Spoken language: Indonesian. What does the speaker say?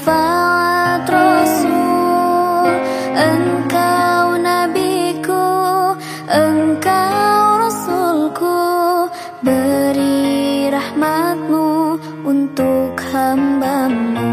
Falah Rasul Engkau nabiku, engkau Rasulku. Beri rahmatmu untuk hambamu.